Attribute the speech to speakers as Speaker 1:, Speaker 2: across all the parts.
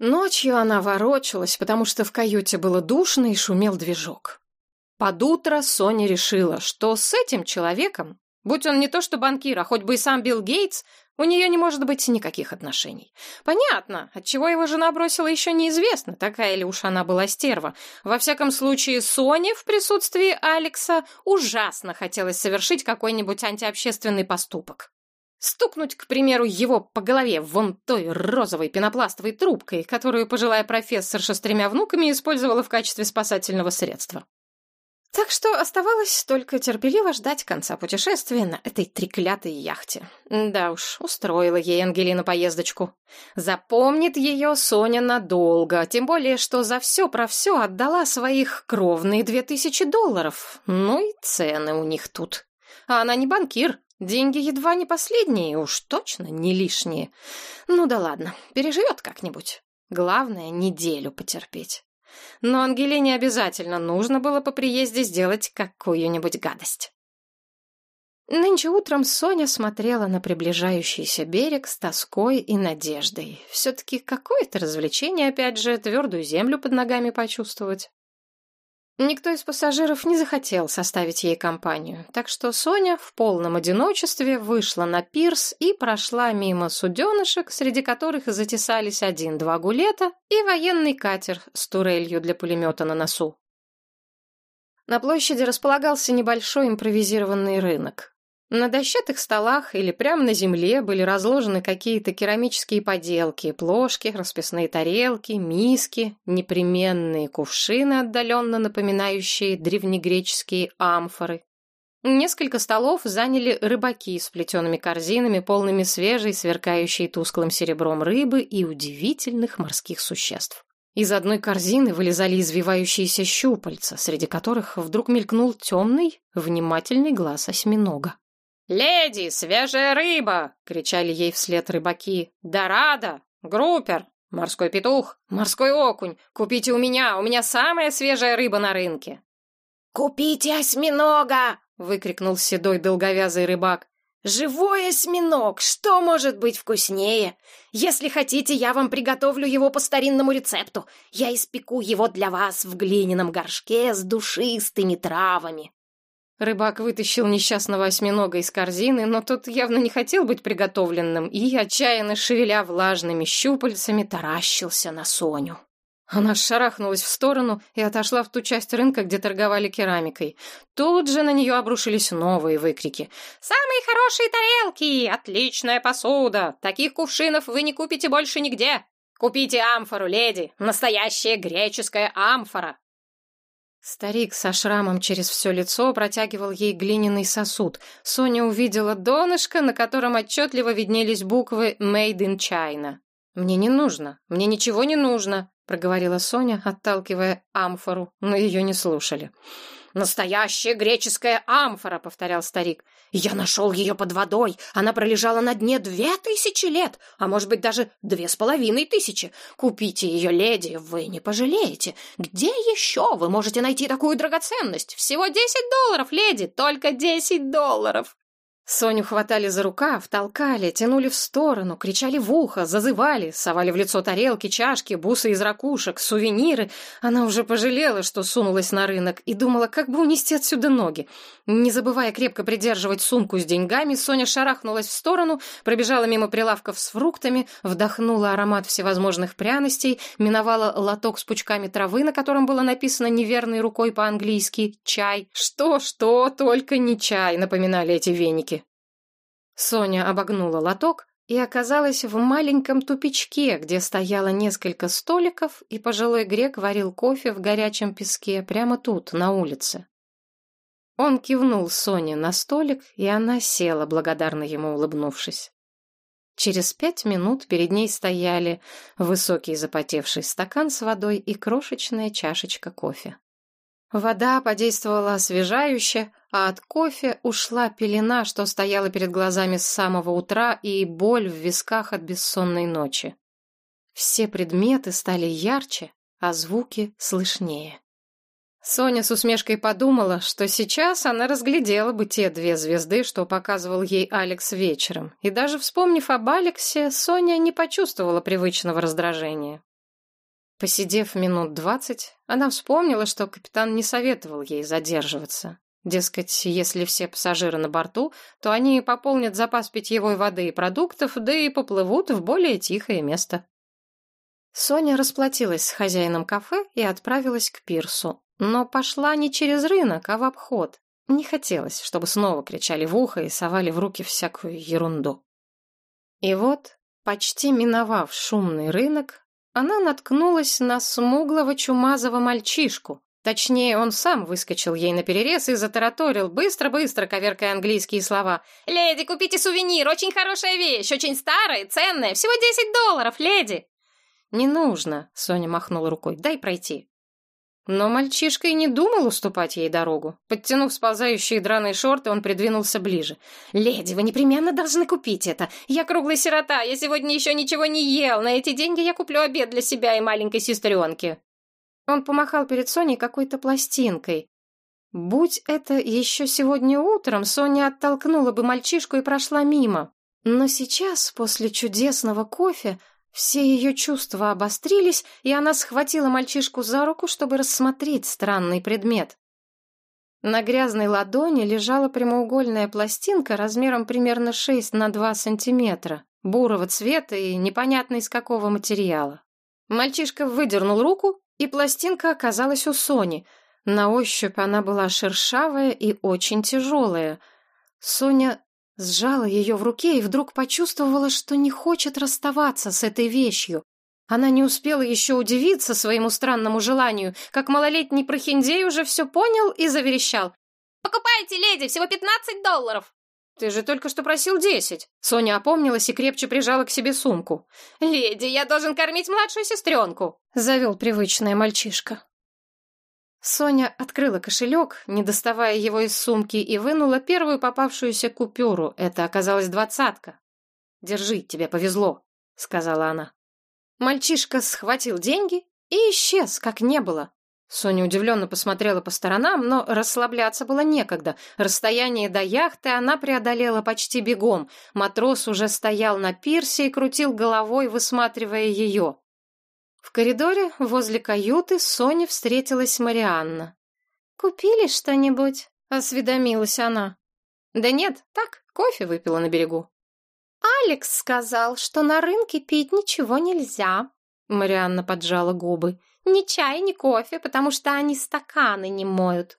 Speaker 1: Ночью она ворочалась, потому что в каюте было душно и шумел движок. Под утро Соня решила, что с этим человеком, будь он не то что банкир, а хоть бы и сам Билл Гейтс, у нее не может быть никаких отношений. Понятно, отчего его жена бросила еще неизвестно, такая ли уж она была стерва. Во всяком случае, Соне в присутствии Алекса ужасно хотелось совершить какой-нибудь антиобщественный поступок. Стукнуть, к примеру, его по голове вон той розовой пенопластовой трубкой, которую пожилая профессорша с тремя внуками использовала в качестве спасательного средства. Так что оставалось только терпеливо ждать конца путешествия на этой треклятой яхте. Да уж, устроила ей Ангелина поездочку. Запомнит ее Соня надолго, тем более, что за все про все отдала своих кровные две тысячи долларов. Ну и цены у них тут. А она не банкир, деньги едва не последние, уж точно не лишние. Ну да ладно, переживет как-нибудь. Главное, неделю потерпеть. Но Ангелине обязательно нужно было по приезде сделать какую-нибудь гадость. Нынче утром Соня смотрела на приближающийся берег с тоской и надеждой. Все-таки какое-то развлечение, опять же, твердую землю под ногами почувствовать. Никто из пассажиров не захотел составить ей компанию, так что Соня в полном одиночестве вышла на пирс и прошла мимо суденышек, среди которых затесались один-два гулета и военный катер с турелью для пулемета на носу. На площади располагался небольшой импровизированный рынок. На дощатых столах или прямо на земле были разложены какие-то керамические поделки, плошки, расписные тарелки, миски, непременные кувшины, отдаленно напоминающие древнегреческие амфоры. Несколько столов заняли рыбаки с плетеными корзинами, полными свежей, сверкающей тусклым серебром рыбы и удивительных морских существ. Из одной корзины вылезали извивающиеся щупальца, среди которых вдруг мелькнул темный, внимательный глаз осьминога. «Леди, свежая рыба!» — кричали ей вслед рыбаки. «Дорадо! Группер! Морской петух! Морской окунь! Купите у меня! У меня самая свежая рыба на рынке!»
Speaker 2: «Купите осьминога!» — выкрикнул седой долговязый рыбак. «Живой осьминог! Что может быть вкуснее? Если хотите, я вам приготовлю его по старинному рецепту. Я испеку его для вас в глиняном горшке с душистыми травами».
Speaker 1: Рыбак вытащил несчастного осьминога из корзины, но тот явно не хотел быть приготовленным и, отчаянно шевеля влажными щупальцами, таращился на Соню. Она шарахнулась в сторону и отошла в ту часть рынка, где торговали керамикой. Тут же на нее обрушились новые выкрики. «Самые хорошие тарелки! Отличная посуда! Таких кувшинов вы не купите больше нигде! Купите амфору, леди! Настоящая греческая амфора! Старик со шрамом через все лицо протягивал ей глиняный сосуд. Соня увидела донышко, на котором отчетливо виднелись буквы «Made in China». «Мне не нужно, мне ничего не нужно», — проговорила Соня, отталкивая амфору, но ее не слушали. «Настоящая греческая амфора», — повторял старик. «Я нашел ее под водой. Она пролежала на дне две тысячи лет, а может быть даже две с половиной тысячи. Купите ее, леди, вы не пожалеете. Где еще вы можете найти такую драгоценность? Всего десять долларов, леди, только десять долларов». Соню хватали за рукав, толкали, тянули в сторону, кричали в ухо, зазывали, совали в лицо тарелки, чашки, бусы из ракушек, сувениры. Она уже пожалела, что сунулась на рынок, и думала, как бы унести отсюда ноги. Не забывая крепко придерживать сумку с деньгами, Соня шарахнулась в сторону, пробежала мимо прилавков с фруктами, вдохнула аромат всевозможных пряностей, миновала лоток с пучками травы, на котором было написано неверной рукой по-английски «чай». Что-что, только не чай, напоминали эти веники. Соня обогнула лоток и оказалась в маленьком тупичке, где стояло несколько столиков, и пожилой грек варил кофе в горячем песке прямо тут, на улице. Он кивнул Соне на столик, и она села, благодарно ему улыбнувшись. Через пять минут перед ней стояли высокий запотевший стакан с водой и крошечная чашечка кофе. Вода подействовала освежающе, а от кофе ушла пелена, что стояла перед глазами с самого утра, и боль в висках от бессонной ночи. Все предметы стали ярче, а звуки слышнее. Соня с усмешкой подумала, что сейчас она разглядела бы те две звезды, что показывал ей Алекс вечером, и даже вспомнив об Алексе, Соня не почувствовала привычного раздражения. Посидев минут двадцать, она вспомнила, что капитан не советовал ей задерживаться. Дескать, если все пассажиры на борту, то они пополнят запас питьевой воды и продуктов, да и поплывут в более тихое место. Соня расплатилась с хозяином кафе и отправилась к пирсу, но пошла не через рынок, а в обход. Не хотелось, чтобы снова кричали в ухо и совали в руки всякую ерунду. И вот, почти миновав шумный рынок, она наткнулась на смуглого чумазого мальчишку. Точнее, он сам выскочил ей на перерез и затараторил, быстро-быстро коверкая английские слова.
Speaker 2: «Леди, купите сувенир, очень хорошая вещь, очень старая, ценная, всего 10 долларов, леди!»
Speaker 1: «Не нужно», — Соня махнула рукой, — «дай пройти». Но мальчишка и не думал уступать ей дорогу. Подтянув сползающие драные шорты, он придвинулся ближе.
Speaker 2: «Леди, вы непременно должны купить это. Я круглая сирота, я сегодня еще ничего не ел. На эти деньги я куплю обед для себя и маленькой сестренки».
Speaker 1: Он помахал перед Соней какой-то пластинкой. Будь это еще сегодня утром, Соня оттолкнула бы мальчишку и прошла мимо. Но сейчас, после чудесного кофе, все ее чувства обострились, и она схватила мальчишку за руку, чтобы рассмотреть странный предмет. На грязной ладони лежала прямоугольная пластинка размером примерно 6 на 2 сантиметра, бурого цвета и непонятно из какого материала. Мальчишка выдернул руку, и пластинка оказалась у Сони. На ощупь она была шершавая и очень тяжелая. Соня Сжала ее в руке и вдруг почувствовала, что не хочет расставаться с этой вещью. Она не успела еще удивиться своему странному желанию, как малолетний прохиндей уже все понял и заверещал.
Speaker 2: «Покупайте, леди, всего пятнадцать долларов!»
Speaker 1: «Ты же только что просил десять!» Соня опомнилась и крепче прижала к себе сумку.
Speaker 2: «Леди, я должен кормить младшую сестренку!»
Speaker 1: — завел привычная мальчишка. Соня открыла кошелек, не доставая его из сумки, и вынула первую попавшуюся купюру. Это оказалась двадцатка. «Держи, тебе повезло», — сказала она. Мальчишка схватил деньги и исчез, как не было. Соня удивленно посмотрела по сторонам, но расслабляться было некогда. Расстояние до яхты она преодолела почти бегом. Матрос уже стоял на пирсе и крутил головой, высматривая ее. В коридоре возле каюты Соне встретилась Марианна.
Speaker 2: «Купили что-нибудь?»
Speaker 1: — осведомилась она. «Да нет, так, кофе выпила на берегу».
Speaker 2: «Алекс сказал, что на рынке пить ничего нельзя», —
Speaker 1: Марианна поджала губы.
Speaker 2: «Ни чай, ни кофе, потому что они стаканы не моют».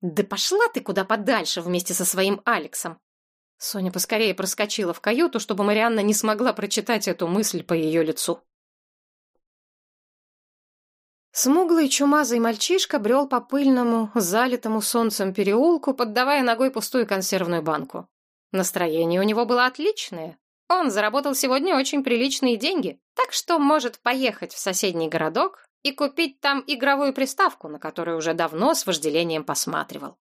Speaker 1: «Да пошла ты куда подальше вместе со своим Алексом!» Соня поскорее проскочила в каюту, чтобы Марианна не смогла прочитать эту мысль по ее лицу. Смуглый чумазый мальчишка брел по пыльному, залитому солнцем переулку, поддавая ногой пустую консервную банку. Настроение у него было отличное. Он заработал сегодня очень приличные деньги, так что может поехать в соседний городок и купить там игровую приставку, на которую уже давно с вожделением посматривал.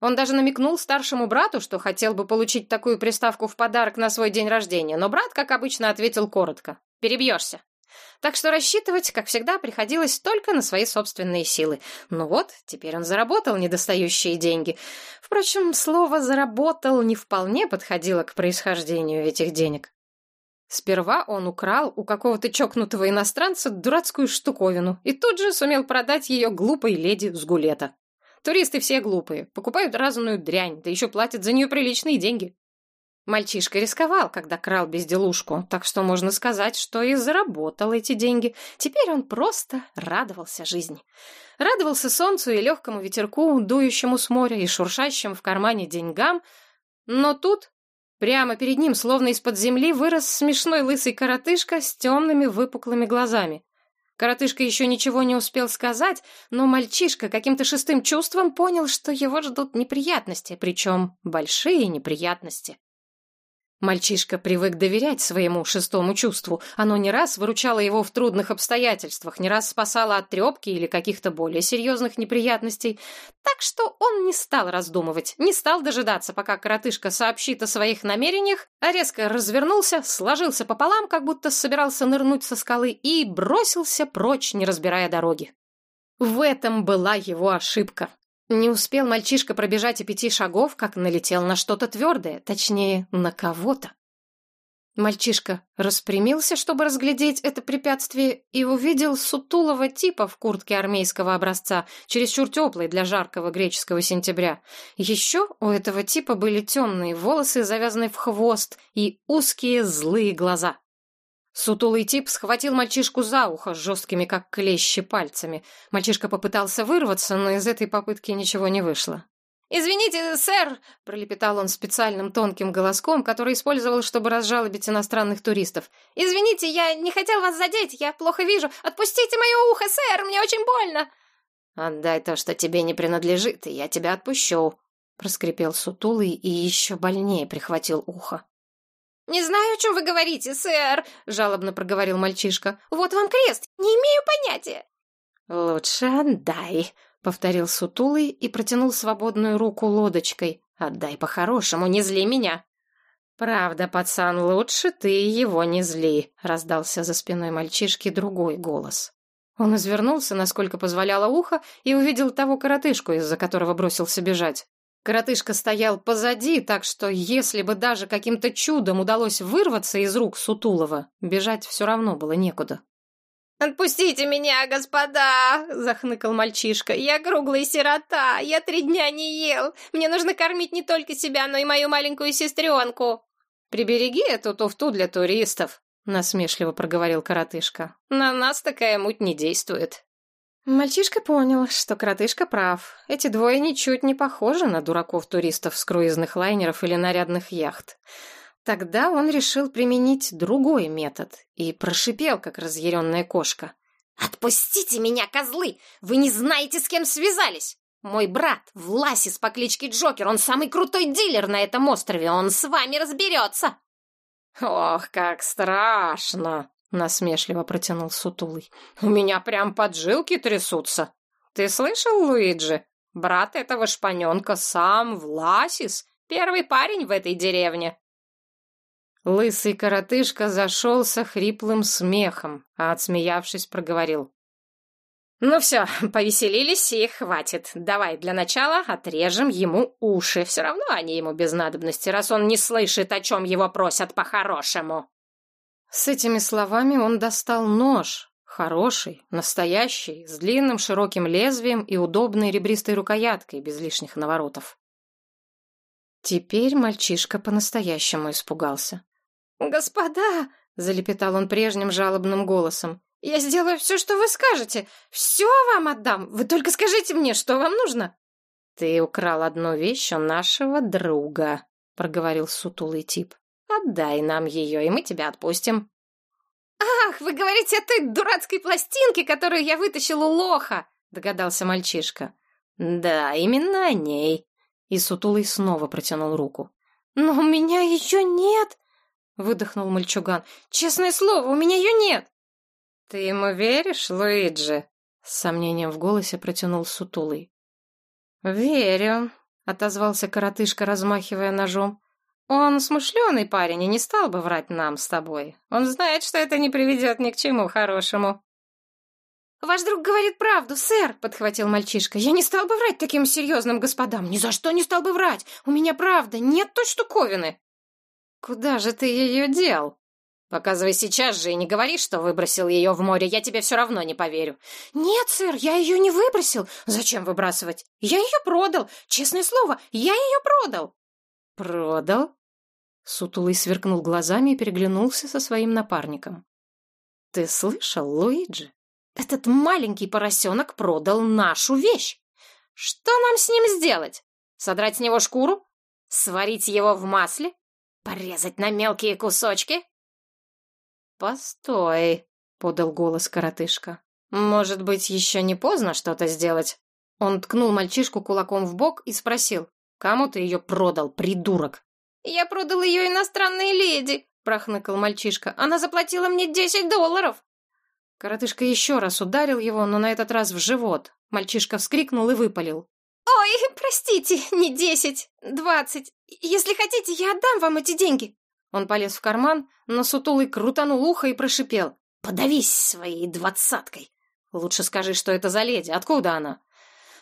Speaker 1: Он даже намекнул старшему брату, что хотел бы получить такую приставку в подарок на свой день рождения, но брат, как обычно, ответил коротко. «Перебьешься. Так что рассчитывать, как всегда, приходилось только на свои собственные силы. Ну вот, теперь он заработал недостающие деньги. Впрочем, слово «заработал» не вполне подходило к происхождению этих денег. Сперва он украл у какого-то чокнутого иностранца дурацкую штуковину и тут же сумел продать ее глупой леди с гулета. Туристы все глупые, покупают разную дрянь, да еще платят за нее приличные деньги. Мальчишка рисковал, когда крал безделушку, так что можно сказать, что и заработал эти деньги. Теперь он просто радовался жизни. Радовался солнцу и легкому ветерку, дующему с моря и шуршащим в кармане деньгам. Но тут, прямо перед ним, словно из-под земли, вырос смешной лысый коротышка с темными выпуклыми глазами. Коротышка еще ничего не успел сказать, но мальчишка каким-то шестым чувством понял, что его ждут неприятности, причем большие неприятности. Мальчишка привык доверять своему шестому чувству. Оно не раз выручало его в трудных обстоятельствах, не раз спасало от трепки или каких-то более серьезных неприятностей. Так что он не стал раздумывать, не стал дожидаться, пока коротышка сообщит о своих намерениях, а резко развернулся, сложился пополам, как будто собирался нырнуть со скалы, и бросился прочь, не разбирая дороги. В этом была его ошибка. Не успел мальчишка пробежать и пяти шагов, как налетел на что-то твердое, точнее, на кого-то. Мальчишка распрямился, чтобы разглядеть это препятствие, и увидел сутулого типа в куртке армейского образца, чересчур теплой для жаркого греческого сентября. Еще у этого типа были темные волосы, завязанные в хвост, и узкие злые глаза. Сутулый тип схватил мальчишку за ухо жесткими, как клещи, пальцами. Мальчишка попытался вырваться, но из этой попытки ничего не вышло.
Speaker 2: «Извините, сэр!» — пролепетал он специальным тонким голоском, который использовал, чтобы разжалобить иностранных туристов. «Извините, я не хотел вас задеть, я плохо вижу. Отпустите мое ухо, сэр, мне очень больно!»
Speaker 1: «Отдай то, что тебе не принадлежит, и я тебя отпущу», — проскрипел сутулый и еще больнее прихватил ухо.
Speaker 2: «Не знаю, о чем вы говорите, сэр!» — жалобно проговорил мальчишка. «Вот вам крест, не имею понятия!»
Speaker 1: «Лучше отдай», Повторил сутулый и протянул свободную руку лодочкой. «Отдай по-хорошему, не зли меня!» «Правда, пацан, лучше ты его не зли», — раздался за спиной мальчишки другой голос. Он извернулся, насколько позволяло ухо, и увидел того коротышку, из-за которого бросился бежать. Коротышка стоял позади, так что если бы даже каким-то чудом удалось вырваться из рук Сутулова, бежать все равно было некуда.
Speaker 2: «Отпустите меня, господа!» — захныкал мальчишка. «Я круглый сирота, я три дня не ел. Мне нужно кормить не только себя, но и мою маленькую сестренку».
Speaker 1: «Прибереги эту туфту для туристов», — насмешливо проговорил коротышка. «На нас такая муть не действует». Мальчишка понял, что коротышка прав. Эти двое ничуть не похожи на дураков-туристов с круизных лайнеров или нарядных яхт. Тогда он решил применить другой метод и прошипел, как разъяренная кошка.
Speaker 2: «Отпустите меня, козлы! Вы не знаете, с кем связались! Мой брат, Власис по кличке Джокер, он самый крутой дилер на этом острове, он с вами разберется!»
Speaker 1: «Ох, как страшно!» — насмешливо протянул Сутулый. «У меня прям поджилки трясутся! Ты слышал, Луиджи? Брат этого шпаненка сам Власис, первый парень в этой деревне!» Лысый коротышка зашелся хриплым смехом, а отсмеявшись, проговорил. «Ну все, повеселились и хватит. Давай для начала отрежем ему уши. Все равно они ему без надобности, раз он не слышит, о чем его просят по-хорошему». С этими словами он достал нож, хороший, настоящий, с длинным широким лезвием и удобной ребристой рукояткой, без лишних наворотов. Теперь мальчишка по-настоящему испугался.
Speaker 2: «Господа!» — залепетал он прежним жалобным голосом. «Я сделаю все, что вы скажете. Все вам отдам. Вы только скажите мне, что вам нужно».
Speaker 1: «Ты украл одну вещь у нашего друга», — проговорил сутулый тип. «Отдай нам ее, и мы тебя отпустим».
Speaker 2: «Ах, вы говорите о той дурацкой пластинке, которую я вытащил у лоха!» — догадался мальчишка.
Speaker 1: «Да, именно о ней». И сутулый снова протянул руку.
Speaker 2: «Но у меня ее нет!» — выдохнул мальчуган. «Честное слово, у меня ее нет!»
Speaker 1: «Ты ему веришь, Луиджи?» — с сомнением в голосе протянул сутулый. «Верю», — отозвался коротышка, размахивая ножом. «Он смышленый парень и не стал бы врать нам с тобой. Он знает, что это не приведет ни к чему хорошему».
Speaker 2: «Ваш друг говорит правду, сэр», — подхватил мальчишка. «Я не стал бы врать таким серьезным господам. Ни за что не стал бы врать. У меня правда нет той штуковины».
Speaker 1: «Куда же ты ее дел?» «Показывай сейчас же и не говори, что выбросил ее в море, я тебе все равно не поверю».
Speaker 2: «Нет, сэр, я ее не выбросил. Зачем выбрасывать? Я ее продал. Честное слово, я ее продал».
Speaker 1: «Продал?» Сутулый сверкнул глазами и переглянулся со своим напарником. «Ты слышал, Луиджи? Этот маленький поросенок продал нашу вещь. Что нам с ним сделать? Содрать с него шкуру? Сварить его в масле? Порезать на мелкие кусочки? Постой, подал голос коротышка. Может быть, еще не поздно что-то сделать? Он ткнул мальчишку кулаком в бок и спросил. Кому ты ее продал, придурок?
Speaker 2: Я продал ее иностранной леди, прохныкал мальчишка. Она заплатила мне десять долларов.
Speaker 1: Коротышка еще раз ударил его, но на этот раз в живот. Мальчишка вскрикнул и выпалил.
Speaker 2: «Ой, простите, не десять, двадцать. Если хотите, я отдам вам эти деньги».
Speaker 1: Он полез в карман, но сутулый крутанул ухо и прошипел. «Подавись своей двадцаткой. Лучше скажи, что это за леди, откуда она?»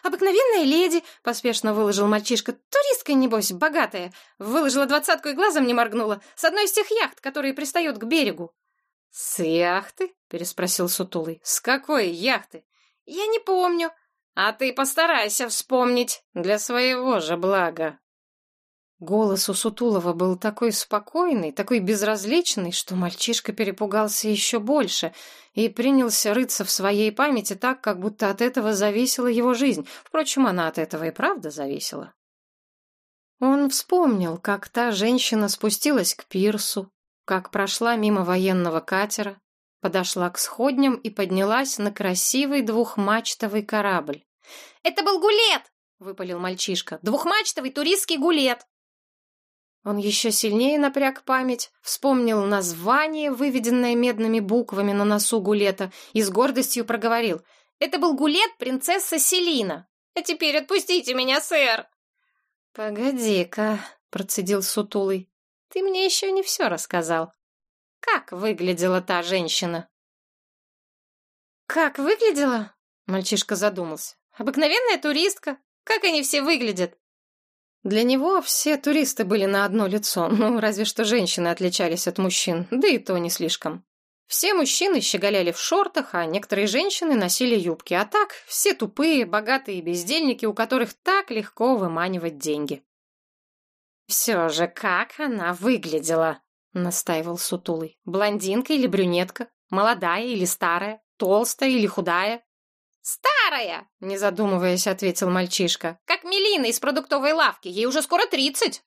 Speaker 1: Обыкновенная леди», — поспешно выложил мальчишка. «Туристка, небось, богатая. Выложила двадцатку и глазом не моргнула. С одной из тех яхт, которые пристают к берегу».
Speaker 2: «С яхты?» — переспросил Сутулый. «С какой яхты?»
Speaker 1: «Я не помню».
Speaker 2: «А ты постарайся вспомнить для своего же блага».
Speaker 1: Голос у Сутулова был такой спокойный, такой безразличный, что мальчишка перепугался еще больше и принялся рыться в своей памяти так, как будто от этого зависела его жизнь. Впрочем, она от этого и правда зависела. Он вспомнил, как та женщина спустилась к пирсу, как прошла мимо военного катера, подошла к сходням и поднялась на красивый двухмачтовый корабль.
Speaker 2: «Это был гулет!» — выпалил мальчишка. «Двухмачтовый туристский гулет!»
Speaker 1: Он еще сильнее напряг память, вспомнил название, выведенное медными буквами на носу гулета, и с гордостью проговорил.
Speaker 2: «Это был гулет принцесса Селина! А теперь отпустите меня, сэр!»
Speaker 1: «Погоди-ка», — процедил сутулый, — «ты мне еще не все рассказал. Как выглядела та женщина?»
Speaker 2: «Как выглядела?» — мальчишка задумался. «Обыкновенная туристка. Как они все выглядят?»
Speaker 1: Для него все туристы были на одно лицо, ну, разве что женщины отличались от мужчин, да и то не слишком. Все мужчины щеголяли в шортах, а некоторые женщины носили юбки, а так все тупые, богатые бездельники, у которых так легко выманивать деньги.
Speaker 2: «Все же как она выглядела?» — настаивал Сутулый. «Блондинка или брюнетка? Молодая или старая? Толстая или худая?» «Старая!» — не задумываясь, ответил мальчишка. «Как Мелина из продуктовой лавки, ей уже скоро тридцать!»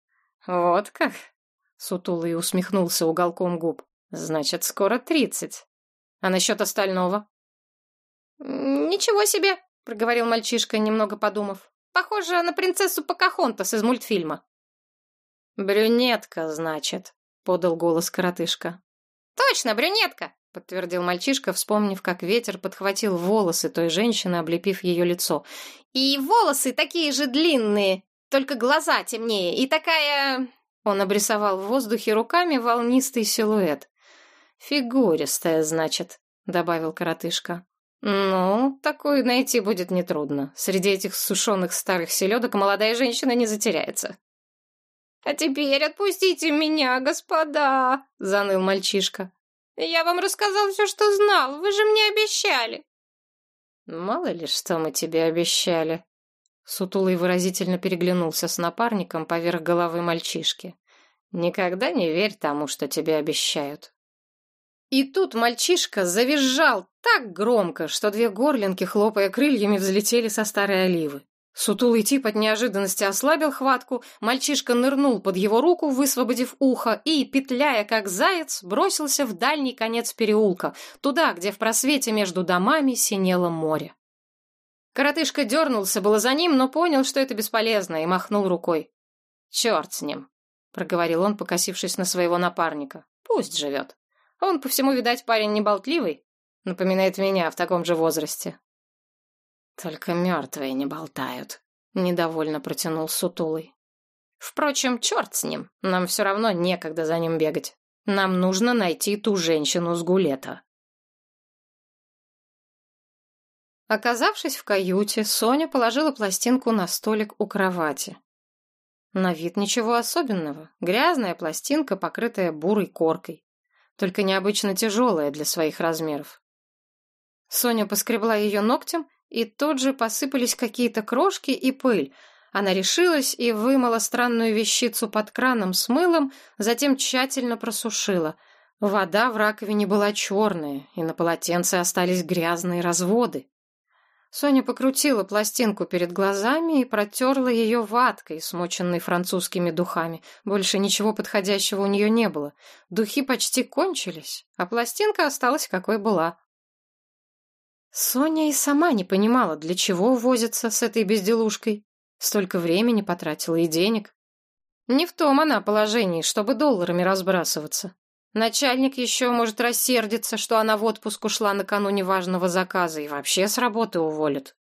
Speaker 1: «Вот как!» — Сутулый усмехнулся уголком губ. «Значит, скоро тридцать. А насчет остального?»
Speaker 2: «Ничего себе!» — проговорил мальчишка, немного подумав. «Похоже на принцессу Покахонтас из мультфильма».
Speaker 1: «Брюнетка, значит», — подал голос коротышка.
Speaker 2: «Точно, брюнетка!»
Speaker 1: Подтвердил мальчишка, вспомнив, как ветер подхватил волосы той женщины, облепив ее лицо.
Speaker 2: «И волосы такие же длинные, только глаза темнее, и такая...»
Speaker 1: Он обрисовал в воздухе руками волнистый силуэт. «Фигуристая, значит», — добавил коротышка. «Ну, такую найти будет нетрудно. Среди этих сушеных старых селедок молодая женщина не затеряется».
Speaker 2: «А теперь отпустите меня, господа!» — заныл мальчишка. Я вам рассказал все, что знал. Вы же мне обещали.
Speaker 1: Мало ли, что мы тебе обещали. Сутулый выразительно переглянулся с напарником поверх головы мальчишки. Никогда не верь тому, что тебе обещают. И тут мальчишка завизжал так громко, что две горлинки, хлопая крыльями, взлетели со старой оливы. Сутулый тип от неожиданности ослабил хватку, мальчишка нырнул под его руку, высвободив ухо, и, петляя как заяц, бросился в дальний конец переулка, туда, где в просвете между домами синело море. Коротышка дернулся было за ним, но понял, что это бесполезно, и махнул рукой. «Черт с ним», — проговорил он, покосившись на своего напарника. «Пусть живет. Он, по всему, видать, парень неболтливый. Напоминает меня в таком же возрасте. Только мертвые не болтают, недовольно протянул сутулый. Впрочем, черт с ним, нам все равно некогда за ним бегать. Нам нужно найти ту женщину с гулета. Оказавшись в каюте, Соня положила пластинку на столик у кровати. На вид ничего особенного. Грязная пластинка, покрытая бурой коркой. Только необычно тяжелая для своих размеров. Соня поскребла ее ногтем и тут же посыпались какие-то крошки и пыль. Она решилась и вымыла странную вещицу под краном с мылом, затем тщательно просушила. Вода в раковине была черная, и на полотенце остались грязные разводы. Соня покрутила пластинку перед глазами и протерла ее ваткой, смоченной французскими духами. Больше ничего подходящего у нее не было. Духи почти кончились, а пластинка осталась какой была. Соня и сама не понимала, для чего возится с этой безделушкой. Столько времени потратила и денег. Не в том она положении, чтобы долларами разбрасываться. Начальник еще может рассердиться, что она в отпуск ушла накануне важного заказа и вообще с работы уволит.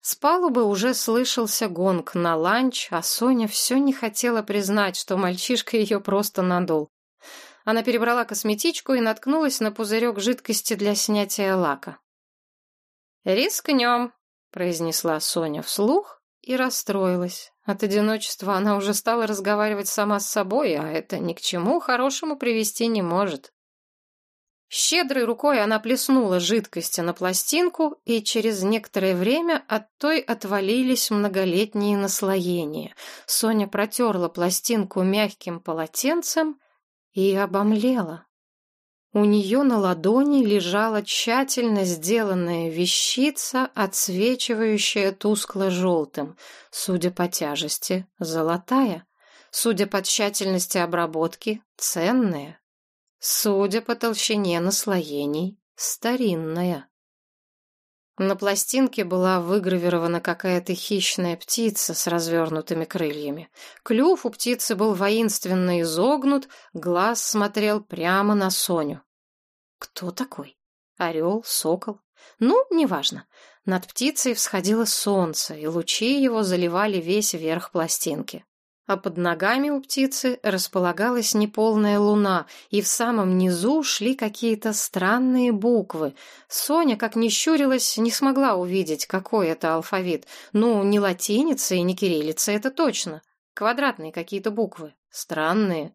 Speaker 1: С палубы уже слышался гонг на ланч, а Соня все не хотела признать, что мальчишка ее просто надул. Она перебрала косметичку и наткнулась на пузырек жидкости для снятия лака. «Рискнем», — произнесла Соня вслух и расстроилась. От одиночества она уже стала разговаривать сама с собой, а это ни к чему хорошему привести не может. Щедрой рукой она плеснула жидкости на пластинку, и через некоторое время от той отвалились многолетние наслоения. Соня протерла пластинку мягким полотенцем и обомлела. У нее на ладони лежала тщательно сделанная вещица, отсвечивающая тускло-желтым, судя по тяжести, золотая, судя по тщательности обработки, ценная. Судя по толщине наслоений, старинная. На пластинке была выгравирована какая-то хищная птица с развернутыми крыльями. Клюв у птицы был воинственно изогнут, глаз смотрел прямо на Соню. Кто такой? Орел, сокол? Ну, неважно. Над птицей всходило солнце, и лучи его заливали весь верх пластинки а под ногами у птицы располагалась неполная луна, и в самом низу шли какие-то странные буквы. Соня, как ни щурилась, не смогла увидеть, какой это алфавит. Ну, не латиница и не кириллица, это точно. Квадратные какие-то буквы. Странные.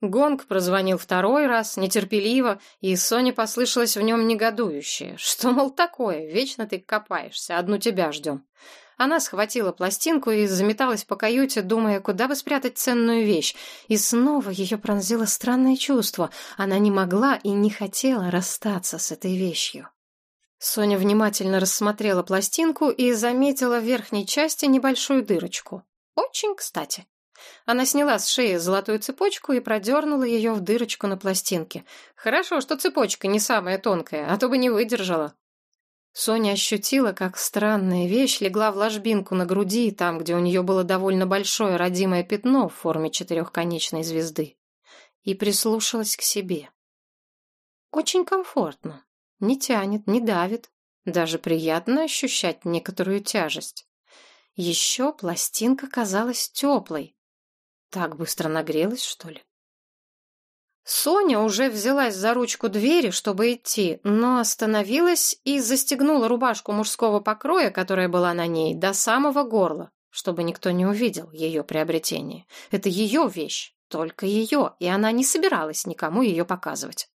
Speaker 1: Гонг прозвонил второй раз, нетерпеливо, и Соне послышалось в нем негодующее. Что, мол, такое? Вечно ты копаешься, одну тебя ждем. Она схватила пластинку и заметалась по каюте, думая, куда бы спрятать ценную вещь. И снова ее пронзило странное чувство. Она не могла и не хотела расстаться с этой вещью. Соня внимательно рассмотрела пластинку и заметила в верхней части небольшую дырочку. Очень кстати. Она сняла с шеи золотую цепочку и продернула ее в дырочку на пластинке. Хорошо, что цепочка не самая тонкая, а то бы не выдержала. Соня ощутила, как странная вещь легла в ложбинку на груди, там, где у нее было довольно большое родимое пятно в форме четырехконечной звезды, и прислушалась к себе. Очень комфортно, не тянет, не давит, даже приятно ощущать некоторую тяжесть. Еще пластинка казалась теплой. Так быстро нагрелась, что ли? Соня уже взялась за ручку двери, чтобы идти, но остановилась и застегнула рубашку мужского покроя, которая была на ней, до самого горла, чтобы никто не увидел ее приобретение. Это ее вещь, только ее, и она не собиралась никому ее показывать.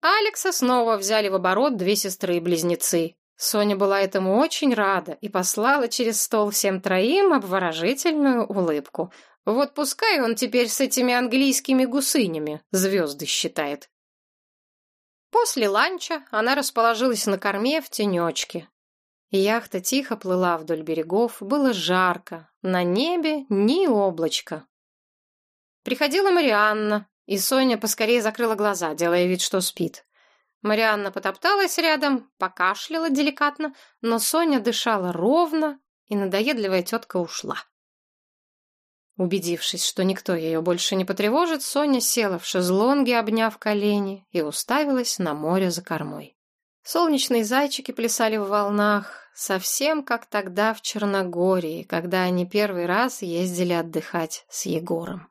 Speaker 1: Алекса снова взяли в оборот две сестры и близнецы. Соня была этому очень рада и послала через стол всем троим обворожительную улыбку. Вот пускай он теперь с этими английскими гусынями звезды считает. После ланча она расположилась на корме в тенечке. Яхта тихо плыла вдоль берегов, было жарко, на небе ни облачка. Приходила Марианна, и Соня поскорее закрыла глаза, делая вид, что спит. Марианна потопталась рядом, покашляла деликатно, но Соня дышала ровно, и надоедливая тетка ушла. Убедившись, что никто ее больше не потревожит, Соня села в шезлонге, обняв колени, и уставилась на море за кормой. Солнечные зайчики плясали в волнах, совсем как тогда в Черногории, когда они первый раз ездили отдыхать с Егором.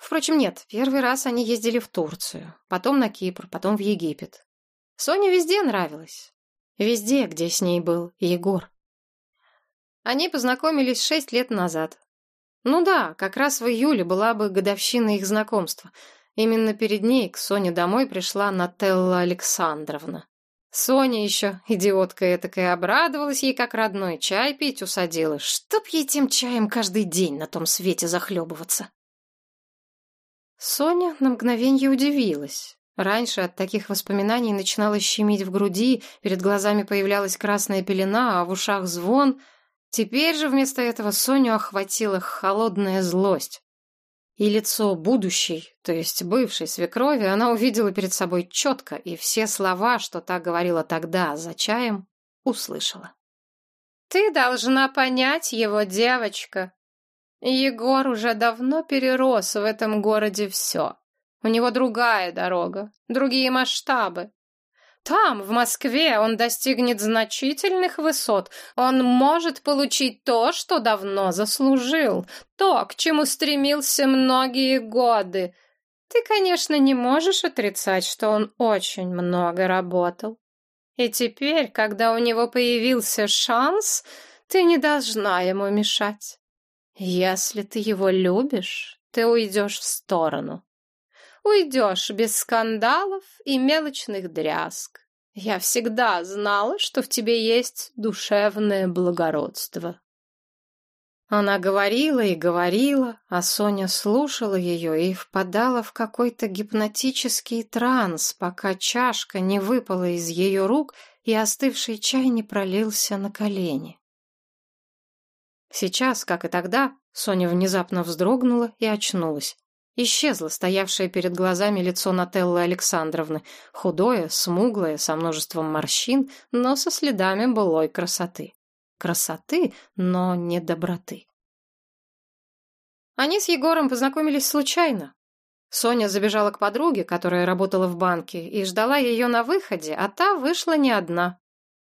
Speaker 1: Впрочем, нет, первый раз они ездили в Турцию, потом на Кипр, потом в Египет. Соне везде нравилось. Везде, где с ней был Егор. Они познакомились шесть лет назад, ну да, как раз в июле была бы годовщина их знакомства. Именно перед ней к Соне домой пришла Нателла Александровна. Соня еще, идиотка этакая, обрадовалась ей как родной, чай пить усадила. Чтоб ей тем чаем каждый день на том свете захлебываться. Соня на мгновенье удивилась. Раньше от таких воспоминаний начинала щемить в груди, перед глазами появлялась красная пелена, а в ушах звон — Теперь же вместо этого Соню охватила холодная злость. И лицо будущей, то есть бывшей свекрови, она увидела перед собой четко, и все слова, что та говорила тогда за чаем, услышала. «Ты должна понять его, девочка. Егор уже давно перерос в этом городе все. У него другая дорога, другие масштабы. Там, в Москве, он достигнет значительных высот. Он может получить то, что давно заслужил, то, к чему стремился многие годы. Ты, конечно, не можешь отрицать, что он очень много работал. И теперь, когда у него появился шанс, ты не должна ему мешать. Если ты его любишь, ты уйдешь в сторону. Уйдешь без скандалов и мелочных дрязг. Я всегда знала, что в тебе есть душевное благородство. Она говорила и говорила, а Соня слушала ее и впадала в какой-то гипнотический транс, пока чашка не выпала из ее рук и остывший чай не пролился на колени. Сейчас, как и тогда, Соня внезапно вздрогнула и очнулась. Исчезло стоявшее перед глазами лицо Нателлы Александровны, худое, смуглое, со множеством морщин, но со следами былой красоты красоты, но не доброты. Они с Егором познакомились случайно. Соня забежала к подруге, которая работала в банке, и ждала ее на выходе, а та вышла не одна.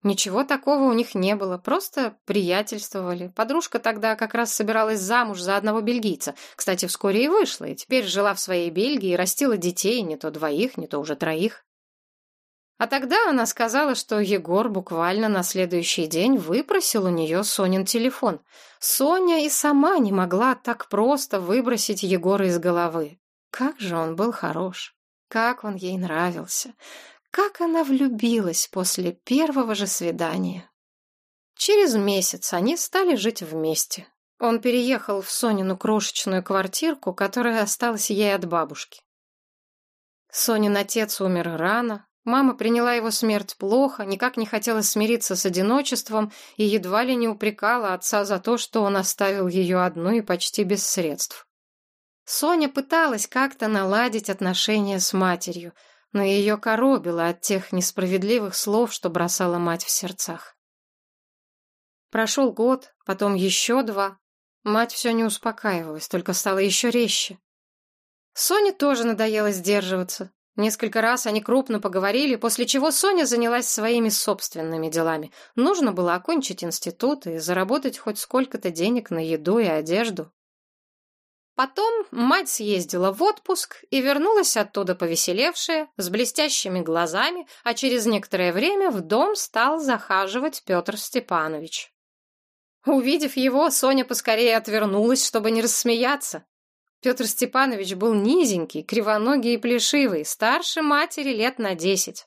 Speaker 1: Ничего такого у них не было, просто приятельствовали. Подружка тогда как раз собиралась замуж за одного бельгийца. Кстати, вскоре и вышла, и теперь жила в своей Бельгии растила детей, не то двоих, не то уже троих. А тогда она сказала, что Егор буквально на следующий день выпросил у нее Сонин телефон. Соня и сама не могла так просто выбросить Егора из головы. Как же он был хорош, как он ей нравился, как она влюбилась после первого же свидания. Через месяц они стали жить вместе. Он переехал в Сонину крошечную квартирку, которая осталась ей от бабушки. Сонин отец умер рано, Мама приняла его смерть плохо, никак не хотела смириться с одиночеством и едва ли не упрекала отца за то, что он оставил ее одну и почти без средств. Соня пыталась как-то наладить отношения с матерью, но ее коробило от тех несправедливых слов, что бросала мать в сердцах. Прошел год, потом еще два. Мать все не успокаивалась, только стала еще резче. Соне тоже надоело сдерживаться. Несколько раз они крупно поговорили, после чего Соня занялась своими собственными делами. Нужно было окончить институт и заработать хоть сколько-то денег на еду и одежду. Потом мать съездила в отпуск и вернулась оттуда повеселевшая, с блестящими глазами, а через некоторое время в дом стал захаживать Петр Степанович. Увидев его, Соня поскорее отвернулась, чтобы не рассмеяться. Петр Степанович был низенький, кривоногий и плешивый, старше матери лет на десять.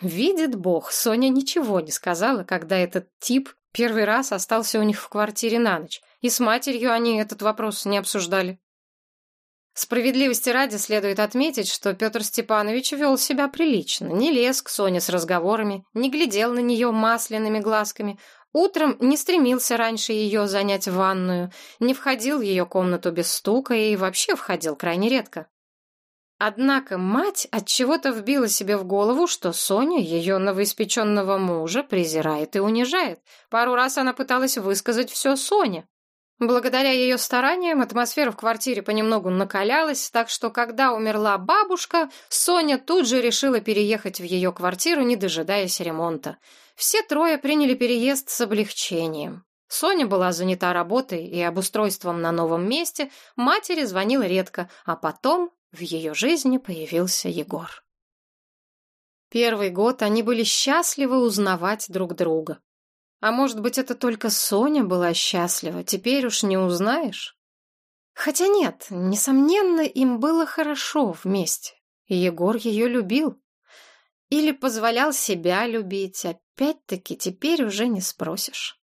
Speaker 1: Видит Бог, Соня ничего не сказала, когда этот тип первый раз остался у них в квартире на ночь, и с матерью они этот вопрос не обсуждали. Справедливости ради следует отметить, что Петр Степанович вел себя прилично, не лез к Соне с разговорами, не глядел на нее масляными глазками, Утром не стремился раньше ее занять ванную, не входил в ее комнату без стука и вообще входил крайне редко. Однако мать от чего то вбила себе в голову, что Соня ее новоиспеченного мужа презирает и унижает. Пару раз она пыталась высказать все Соне. Благодаря ее стараниям атмосфера в квартире понемногу накалялась, так что когда умерла бабушка, Соня тут же решила переехать в ее квартиру, не дожидаясь ремонта. Все трое приняли переезд с облегчением. Соня была занята работой и обустройством на новом месте, матери звонила редко, а потом в ее жизни появился Егор. Первый год они были счастливы узнавать друг друга. А может быть, это только Соня была счастлива, теперь уж не узнаешь? Хотя нет, несомненно, им было хорошо вместе. И Егор ее любил. Или позволял себя любить, опять-таки теперь уже не спросишь.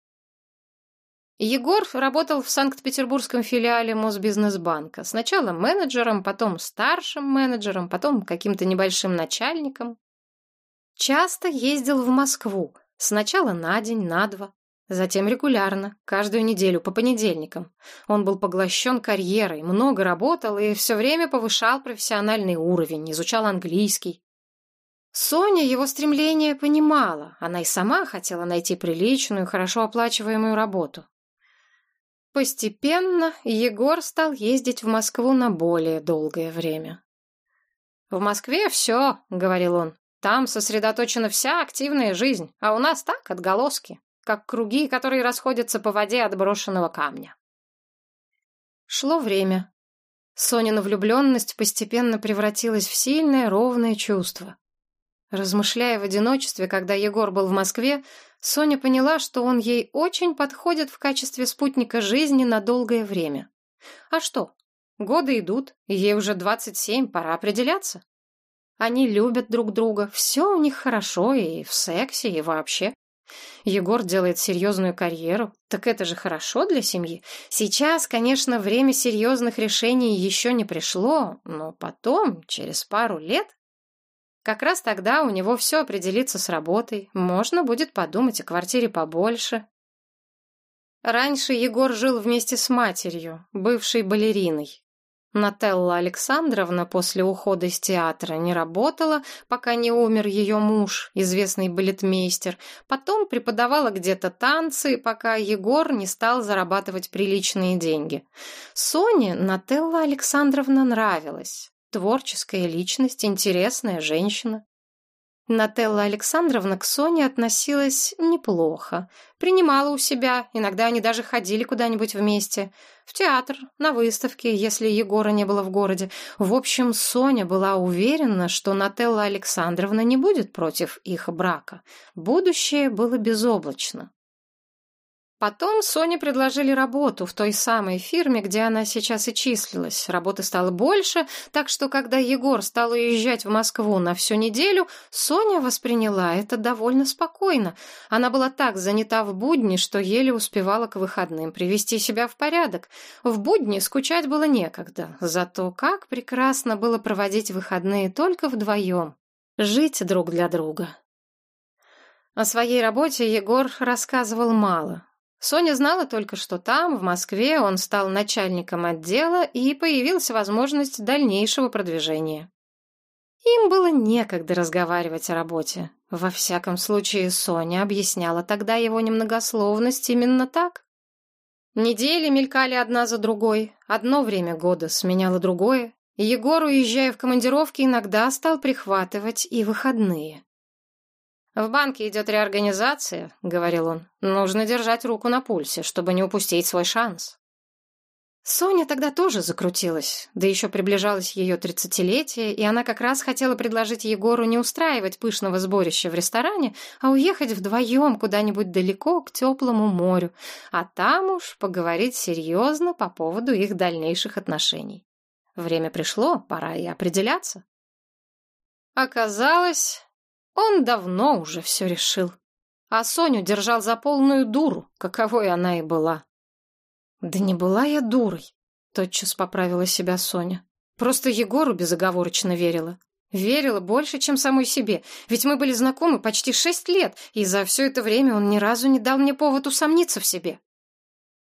Speaker 1: Егор работал в Санкт-Петербургском филиале Мосбизнесбанка. Сначала менеджером, потом старшим менеджером, потом каким-то небольшим начальником. Часто ездил в Москву, сначала на день, на два, затем регулярно, каждую неделю, по понедельникам. Он был поглощен карьерой, много работал и все время повышал профессиональный уровень, изучал английский. Соня его стремление понимала, она и сама хотела найти приличную, хорошо оплачиваемую работу. Постепенно Егор стал ездить в Москву на более долгое время. «В Москве все», — говорил он, — «там сосредоточена вся активная жизнь, а у нас так, отголоски, как круги, которые расходятся по воде от брошенного камня». Шло время. Сонина влюбленность постепенно превратилась в сильное, ровное чувство. Размышляя в одиночестве, когда Егор был в Москве, Соня поняла, что он ей очень подходит в качестве спутника жизни на долгое время. А что? Годы идут, ей уже 27, пора определяться. Они любят друг друга, все у них хорошо и в сексе, и вообще. Егор делает серьезную карьеру, так это же хорошо для семьи. Сейчас, конечно, время серьезных решений еще не пришло, но потом, через пару лет, как раз тогда у него все определится с работой, можно будет подумать о квартире побольше. Раньше Егор жил вместе с матерью, бывшей балериной. Нателла Александровна после ухода из театра не работала, пока не умер ее муж, известный балетмейстер. Потом преподавала где-то танцы, пока Егор не стал зарабатывать приличные деньги. Соне Нателла Александровна нравилась. Творческая личность, интересная женщина. Нателла Александровна к Соне относилась неплохо. Принимала у себя, иногда они даже ходили куда-нибудь вместе. В театр, на выставки, если Егора не было в городе. В общем, Соня была уверена, что Нателла Александровна не будет против их брака. Будущее было безоблачно. Потом Соне предложили работу в той самой фирме, где она сейчас и числилась. Работы стало больше, так что когда Егор стал уезжать в Москву на всю неделю, Соня восприняла это довольно спокойно. Она была так занята в будни, что еле успевала к выходным привести себя в порядок. В будни скучать было некогда, зато как прекрасно было проводить выходные только вдвоем, жить друг для друга. О своей работе Егор рассказывал мало. Соня знала только, что там, в Москве, он стал начальником отдела и появилась возможность дальнейшего продвижения. Им было некогда разговаривать о работе. Во всяком случае, Соня объясняла тогда его немногословность именно так. Недели мелькали одна за другой, одно время года сменяло другое, и Егор, уезжая в командировки, иногда стал прихватывать и выходные. «В банке идет реорганизация», — говорил он. «Нужно держать руку на пульсе, чтобы не упустить свой шанс». Соня тогда тоже закрутилась, да еще приближалось ее тридцатилетие, и она как раз хотела предложить Егору не устраивать пышного сборища в ресторане, а уехать вдвоем куда-нибудь далеко к теплому морю, а там уж поговорить серьезно по поводу их дальнейших отношений. Время пришло, пора и определяться. Оказалось, он давно уже все решил. А Соню держал за полную дуру, каковой она и была. «Да не была я дурой», — тотчас поправила себя Соня. «Просто Егору безоговорочно верила. Верила больше, чем самой себе, ведь мы были знакомы почти шесть лет, и за все это время он ни разу не дал мне повод усомниться в себе.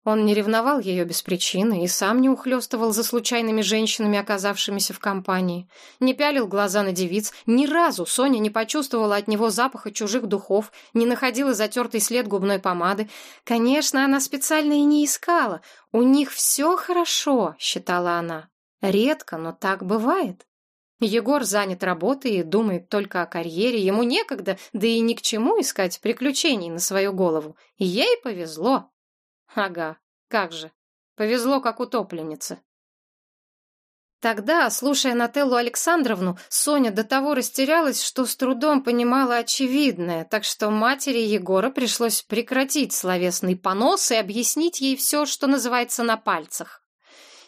Speaker 1: Он не ревновал ее без причины и сам не ухлёстывал за случайными женщинами, оказавшимися в компании. Не пялил глаза на девиц. Ни разу Соня не почувствовала от него запаха чужих духов, не находила затертый след губной помады. Конечно, она специально и не искала. У них все хорошо, считала она. Редко, но так бывает. Егор занят работой и думает только о карьере. Ему некогда, да и ни к чему искать приключений на свою голову. Ей повезло. Ага, как же. Повезло, как утопленнице. Тогда, слушая Нателлу Александровну, Соня до того растерялась, что с трудом понимала очевидное, так что матери Егора пришлось прекратить словесный понос и объяснить ей все, что называется на пальцах.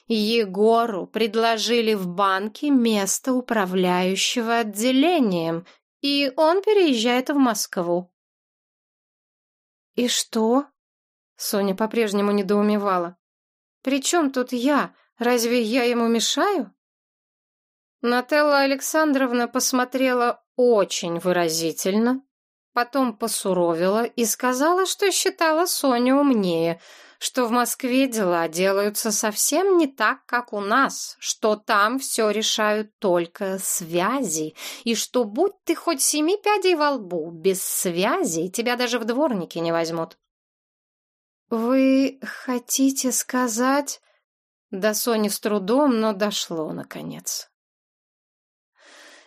Speaker 1: Егору предложили в банке место управляющего отделением, и он переезжает в Москву. «И что?» Соня по-прежнему недоумевала. «При чем тут я? Разве я ему мешаю?» Нателла Александровна посмотрела очень выразительно, потом посуровила и сказала, что считала Соню умнее, что в Москве дела делаются совсем не так, как у нас, что там все решают только связи, и что будь ты хоть семи пядей во лбу, без связи тебя даже в дворники не возьмут. «Вы хотите сказать...» До Сони с трудом, но дошло, наконец.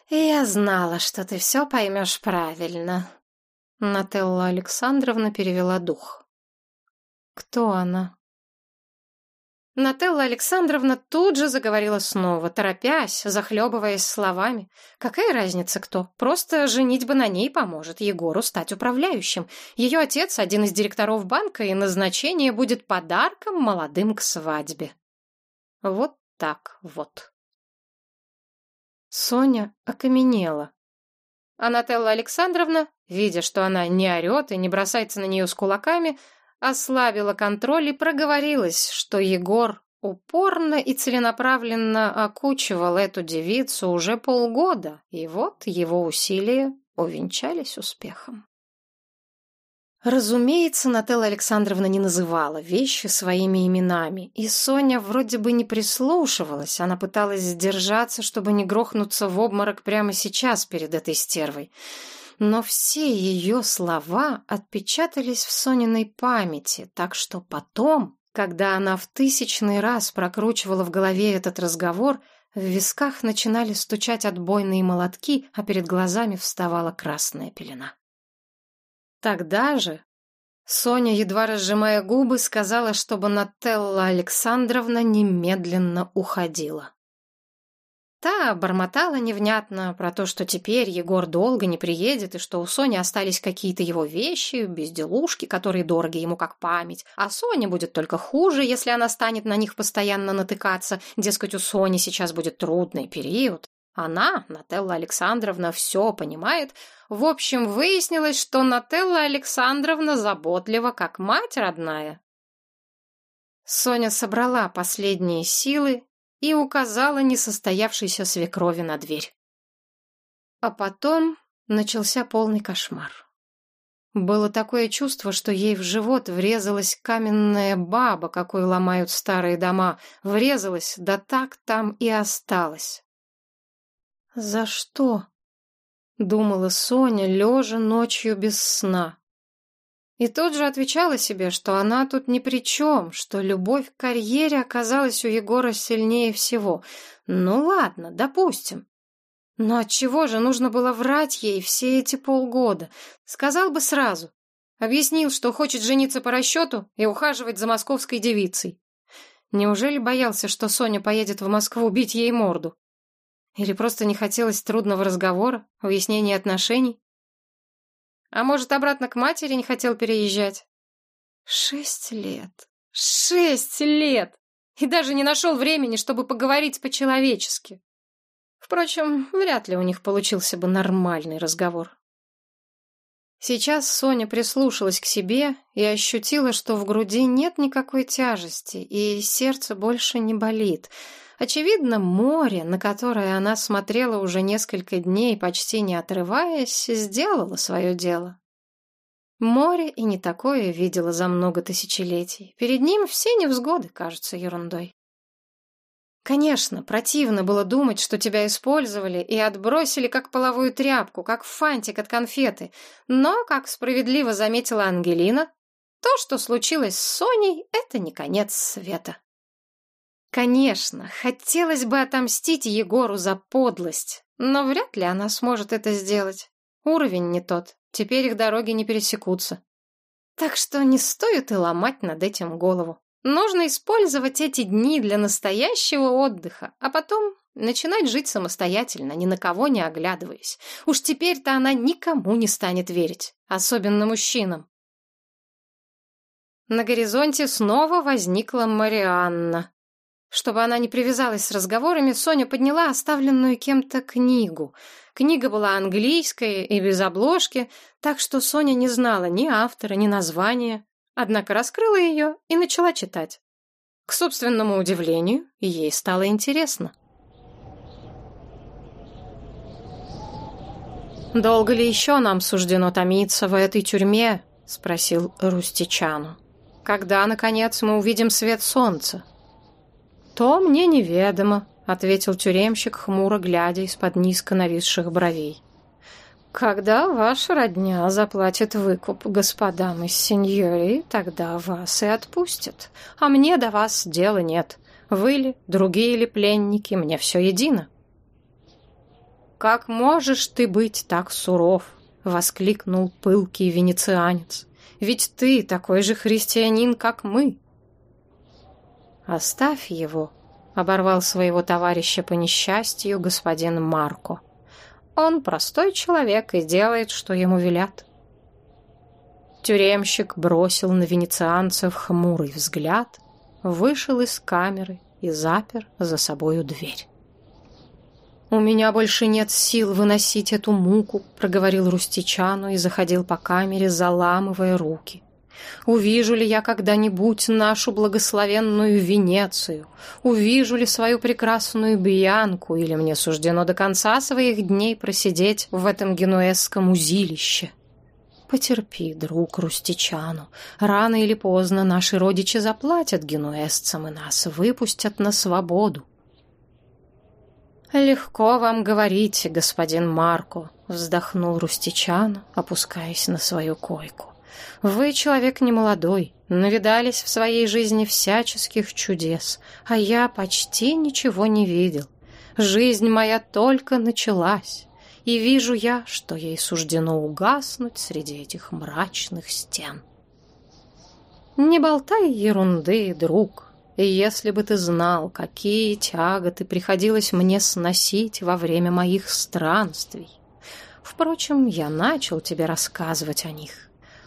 Speaker 1: «Я знала, что ты все поймешь правильно», — Нателла Александровна перевела дух. «Кто она?» Нателла Александровна тут же заговорила снова, торопясь, захлебываясь словами. Какая разница кто? Просто женитьба на ней поможет Егору стать управляющим. Ее отец один из директоров банка, и назначение будет подарком молодым к свадьбе. Вот так вот. Соня окаменела. А Нателла Александровна, видя, что она не орет и не бросается на нее с кулаками, ослабила контроль и проговорилась, что Егор упорно и целенаправленно окучивал эту девицу уже полгода, и вот его усилия увенчались успехом. Разумеется, Нателла Александровна не называла вещи своими именами, и Соня вроде бы не прислушивалась, она пыталась сдержаться, чтобы не грохнуться в обморок прямо сейчас перед этой стервой но все ее слова отпечатались в Сониной памяти, так что потом, когда она в тысячный раз прокручивала в голове этот разговор, в висках начинали стучать отбойные молотки, а перед глазами вставала красная пелена. Тогда же Соня, едва разжимая губы, сказала, чтобы Нателла Александровна немедленно уходила. Та бормотала невнятно про то, что теперь Егор долго не приедет, и что у Сони остались какие-то его вещи, безделушки, которые дороги ему как память, а Соне будет только хуже, если она станет на них постоянно натыкаться, дескать, у Сони сейчас будет трудный период. Она, Нателла Александровна, все понимает. В общем, выяснилось, что Нателла Александровна заботлива, как мать родная. Соня собрала последние силы и указала несостоявшейся свекрови на дверь. А потом начался полный кошмар. Было такое чувство, что ей в живот врезалась каменная баба, какой ломают старые дома. Врезалась, да так там и осталась. «За что?» — думала Соня, лежа ночью без сна. И тут же отвечала себе, что она тут ни при чем, что любовь к карьере оказалась у Егора сильнее всего. Ну ладно, допустим. Но отчего же нужно было врать ей все эти полгода? Сказал бы сразу. Объяснил, что хочет жениться по расчету и ухаживать за московской девицей. Неужели боялся, что Соня поедет в Москву бить ей морду? Или просто не хотелось трудного разговора, выяснения отношений? А может, обратно к матери не хотел переезжать? Шесть лет. Шесть лет! И даже не нашел времени, чтобы поговорить по-человечески. Впрочем, вряд ли у них получился бы нормальный разговор. Сейчас Соня прислушалась к себе и ощутила, что в груди нет никакой тяжести, и сердце больше не болит — Очевидно, море, на которое она смотрела уже несколько дней, почти не отрываясь, сделало свое дело. Море и не такое видела за много тысячелетий. Перед ним все невзгоды кажутся ерундой. Конечно, противно было думать, что тебя использовали и отбросили как половую тряпку, как фантик от конфеты. Но, как справедливо заметила Ангелина, то, что случилось с Соней, это не конец света. Конечно, хотелось бы отомстить Егору за подлость, но вряд ли она сможет это сделать. Уровень не тот, теперь их дороги не пересекутся. Так что не стоит и ломать над этим голову. Нужно использовать эти дни для настоящего отдыха, а потом начинать жить самостоятельно, ни на кого не оглядываясь. Уж теперь-то она никому не станет верить, особенно мужчинам. На горизонте снова возникла Марианна. Чтобы она не привязалась с разговорами, Соня подняла оставленную кем-то книгу. Книга была английская и без обложки, так что Соня не знала ни автора, ни названия. Однако раскрыла ее и начала читать. К собственному удивлению, ей стало интересно. «Долго ли еще нам суждено томиться в этой тюрьме?» — спросил Рустичану. «Когда, наконец, мы увидим свет солнца?» «То мне неведомо», — ответил тюремщик, хмуро глядя из-под низко нависших бровей. «Когда ваша родня заплатит выкуп господам из сеньории, тогда вас и отпустят. А мне до вас дела нет. Вы ли, другие ли пленники, мне все едино». «Как можешь ты быть так суров?» — воскликнул пылкий венецианец. «Ведь ты такой же христианин, как мы». Оставь его, оборвал своего товарища по несчастью господин Марко. Он простой человек и делает, что ему велят. Тюремщик бросил на венецианцев хмурый взгляд, вышел из камеры и запер за собою дверь. «У меня больше нет сил выносить эту муку», — проговорил Рустичану и заходил по камере, заламывая руки. «Увижу ли я когда-нибудь нашу благословенную Венецию? Увижу ли свою прекрасную Бьянку? Или мне суждено до конца своих дней просидеть в этом генуэзском узилище?» Потерпи, друг Рустичану. Рано или поздно наши родичи заплатят генуэзцам и нас выпустят на свободу. «Легко вам говорить, господин Марко», — вздохнул Рустичан, опускаясь на свою койку. «Вы человек немолодой, навидались в своей жизни всяческих чудес, а я почти ничего не видел. Жизнь моя только началась, и вижу я, что ей суждено угаснуть среди этих мрачных стен». «Не болтай ерунды, друг», если бы ты знал, какие тяготы приходилось мне сносить во время моих странствий. Впрочем, я начал тебе рассказывать о них.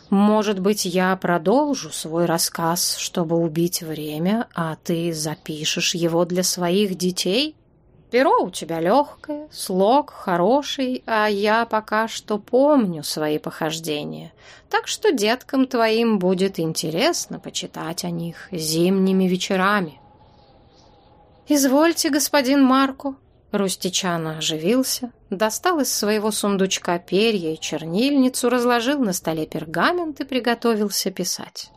Speaker 1: Может быть, я продолжу свой рассказ, чтобы убить время, а ты запишешь его для своих детей?» Перо у тебя легкое, слог хороший, а я пока что помню свои похождения. Так что деткам твоим будет интересно почитать о них зимними вечерами. «Извольте, господин Марко». Рустичана оживился, достал из своего сундучка перья и чернильницу, разложил на столе пергамент и приготовился писать.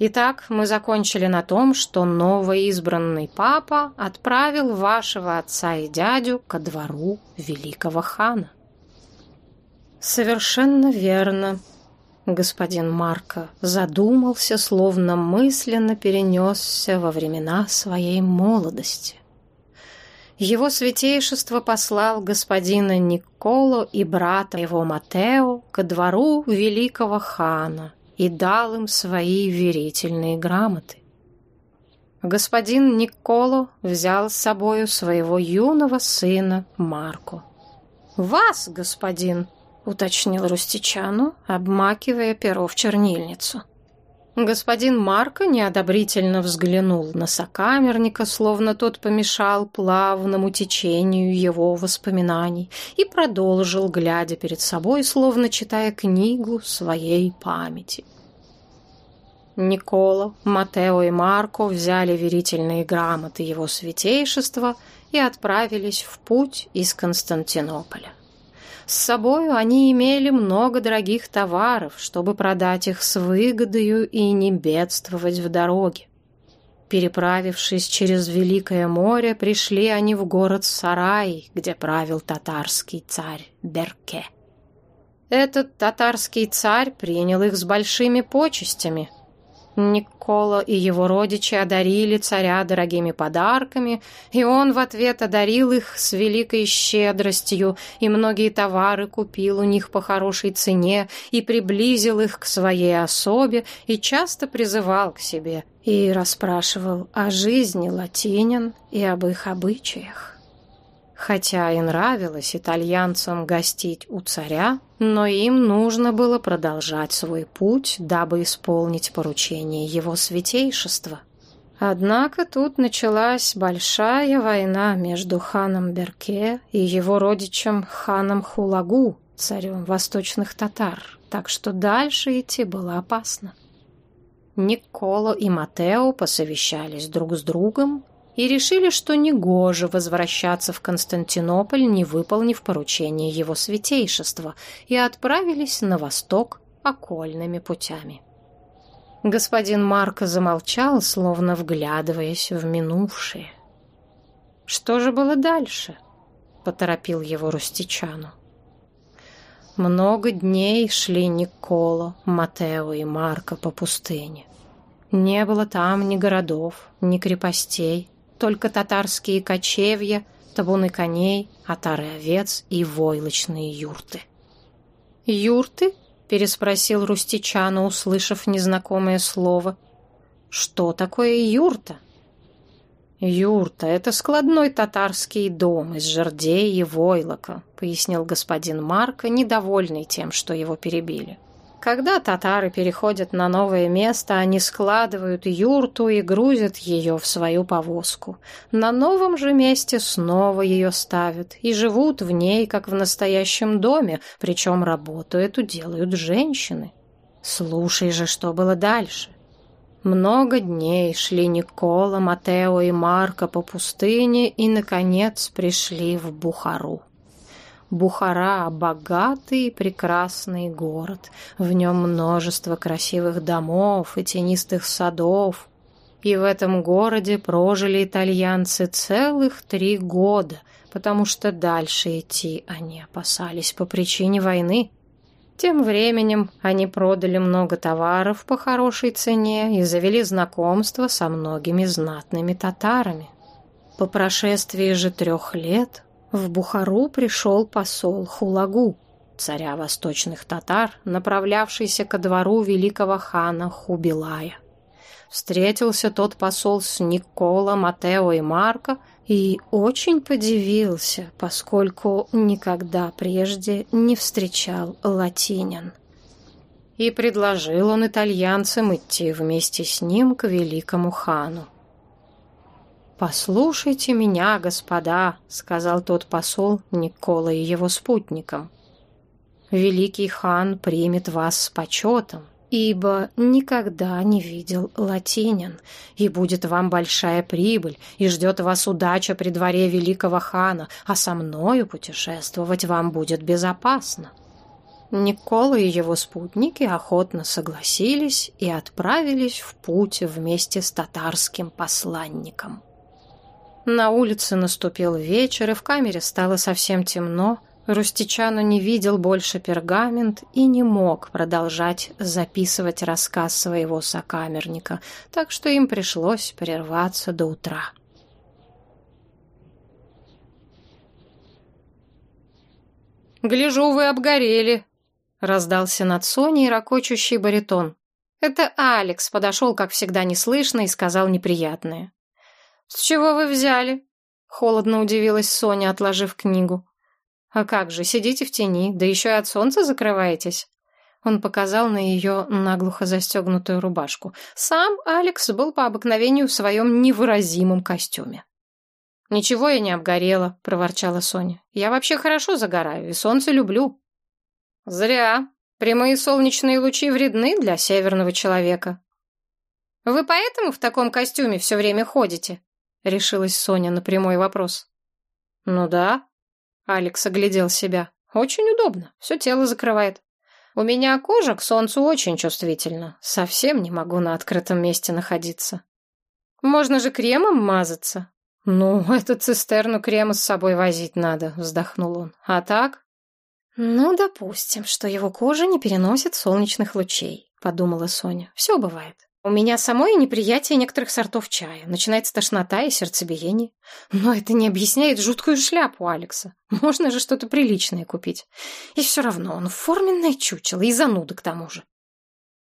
Speaker 1: Итак, мы закончили на том, что новоизбранный папа отправил вашего отца и дядю ко двору великого хана. Совершенно верно. Господин Марко задумался, словно мысленно перенесся во времена своей молодости. Его святейшество послал господина Николо и брата его Матео ко двору великого хана — и дал им свои верительные грамоты. Господин Николо взял с собою своего юного сына Марко. «Вас, господин!» — уточнил Рустичану, обмакивая перо в чернильницу. Господин Марко неодобрительно взглянул на сокамерника, словно тот помешал плавному течению его воспоминаний, и продолжил, глядя перед собой, словно читая книгу своей памяти. Никола, Матео и Марко взяли верительные грамоты его святейшества и отправились в путь из Константинополя. С собою они имели много дорогих товаров, чтобы продать их с выгодою и не бедствовать в дороге. Переправившись через Великое море, пришли они в город Сарай, где правил татарский царь Берке. Этот татарский царь принял их с большими почестями – Никола и его родичи одарили царя дорогими подарками, и он в ответ одарил их с великой щедростью, и многие товары купил у них по хорошей цене, и приблизил их к своей особе, и часто призывал к себе, и расспрашивал о жизни латинян и об их обычаях. Хотя и нравилось итальянцам гостить у царя, но им нужно было продолжать свой путь, дабы исполнить поручение его святейшества. Однако тут началась большая война между ханом Берке и его родичем ханом Хулагу, царем восточных татар, так что дальше идти было опасно. Николо и Матео посовещались друг с другом и решили, что негоже возвращаться в Константинополь, не выполнив поручение его святейшества, и отправились на восток окольными путями. Господин Марко замолчал, словно вглядываясь в минувшее. «Что же было дальше?» — поторопил его Рустичану. Много дней шли Николо, Матео и Марко по пустыне. Не было там ни городов, ни крепостей, только татарские кочевья, табуны коней, отары овец и войлочные юрты. «Юрты?» — переспросил Рустичана, услышав незнакомое слово. что такое юрта? «Юрта — это складной татарский дом из жердей и войлока», — пояснил господин Марко, недовольный тем, что его перебили. Когда татары переходят на новое место, они складывают юрту и грузят ее в свою повозку. На новом же месте снова ее ставят и живут в ней, как в настоящем доме, причем работу эту делают женщины. Слушай же, что было дальше. Много дней шли Никола, Матео и Марко по пустыне и, наконец, пришли в Бухару. Бухара – богатый и прекрасный город. В нем множество красивых домов и тенистых садов. И в этом городе прожили итальянцы целых три года, потому что дальше идти они опасались по причине войны. Тем временем они продали много товаров по хорошей цене и завели знакомство со многими знатными татарами. По прошествии же трех лет в Бухару пришел посол Хулагу, царя восточных татар, направлявшийся ко двору великого хана Хубилая. Встретился тот посол с Никола, Матео и Марко – и очень подивился, поскольку никогда прежде не встречал латинян. И предложил он итальянцам идти вместе с ним к великому хану. «Послушайте меня, господа», — сказал тот посол Никола и его спутникам. «Великий хан примет вас с почетом, ибо никогда не видел латинян, и будет вам большая прибыль, и ждет вас удача при дворе великого хана, а со мною путешествовать вам будет безопасно». Никола и его спутники охотно согласились и отправились в путь вместе с татарским посланником. На улице наступил вечер, и в камере стало совсем темно, Рустичану не видел больше пергамент и не мог продолжать записывать рассказ своего сокамерника, так что им пришлось прерваться до утра. «Гляжу, вы обгорели», — раздался над Соней ракочущий баритон. Это Алекс подошел, как всегда, неслышно и сказал неприятное. «С чего вы взяли?» — холодно удивилась Соня, отложив книгу. «А как же, сидите в тени, да еще и от солнца закрываетесь?» Он показал на ее наглухо застегнутую рубашку. Сам Алекс был по обыкновению в своем невыразимом костюме. «Ничего я не обгорела», — проворчала Соня. «Я вообще хорошо загораю и солнце люблю». «Зря. Прямые солнечные лучи вредны для северного человека». «Вы поэтому в таком костюме все время ходите?» — решилась Соня на прямой вопрос. «Ну да», Алекс оглядел себя. «Очень удобно, все тело закрывает. У меня кожа к солнцу очень чувствительна. Совсем не могу на открытом месте находиться. Можно же кремом мазаться». «Ну, эту цистерну крема с собой возить надо», — вздохнул он. «А так?» «Ну, допустим, что его кожа не переносит солнечных лучей», — подумала Соня. «Все бывает. У меня самое неприятие некоторых сортов чая. Начинается тошнота и сердцебиение. Но это не объясняет жуткую шляпу Алекса. Можно же что-то приличное купить. И все равно он форменное чучело и зануда к тому же.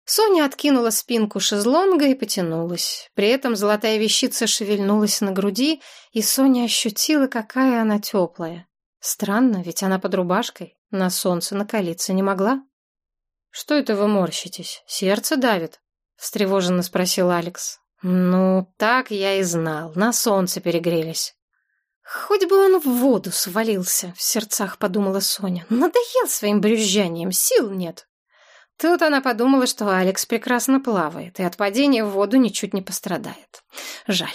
Speaker 1: Соня откинула спинку шезлонга и потянулась. При этом золотая вещица шевельнулась на груди, и Соня ощутила, какая она теплая. Странно, ведь она под рубашкой, на солнце накалиться не могла. «Что это вы морщитесь? Сердце давит?» Встревоженно спросил Алекс. Ну, так я и знал. На солнце перегрелись. Хоть бы он в воду свалился, в сердцах подумала Соня. Надоел своим брюзжанием, сил нет. Тут она подумала, что Алекс прекрасно плавает и от падения в воду ничуть не пострадает. Жаль.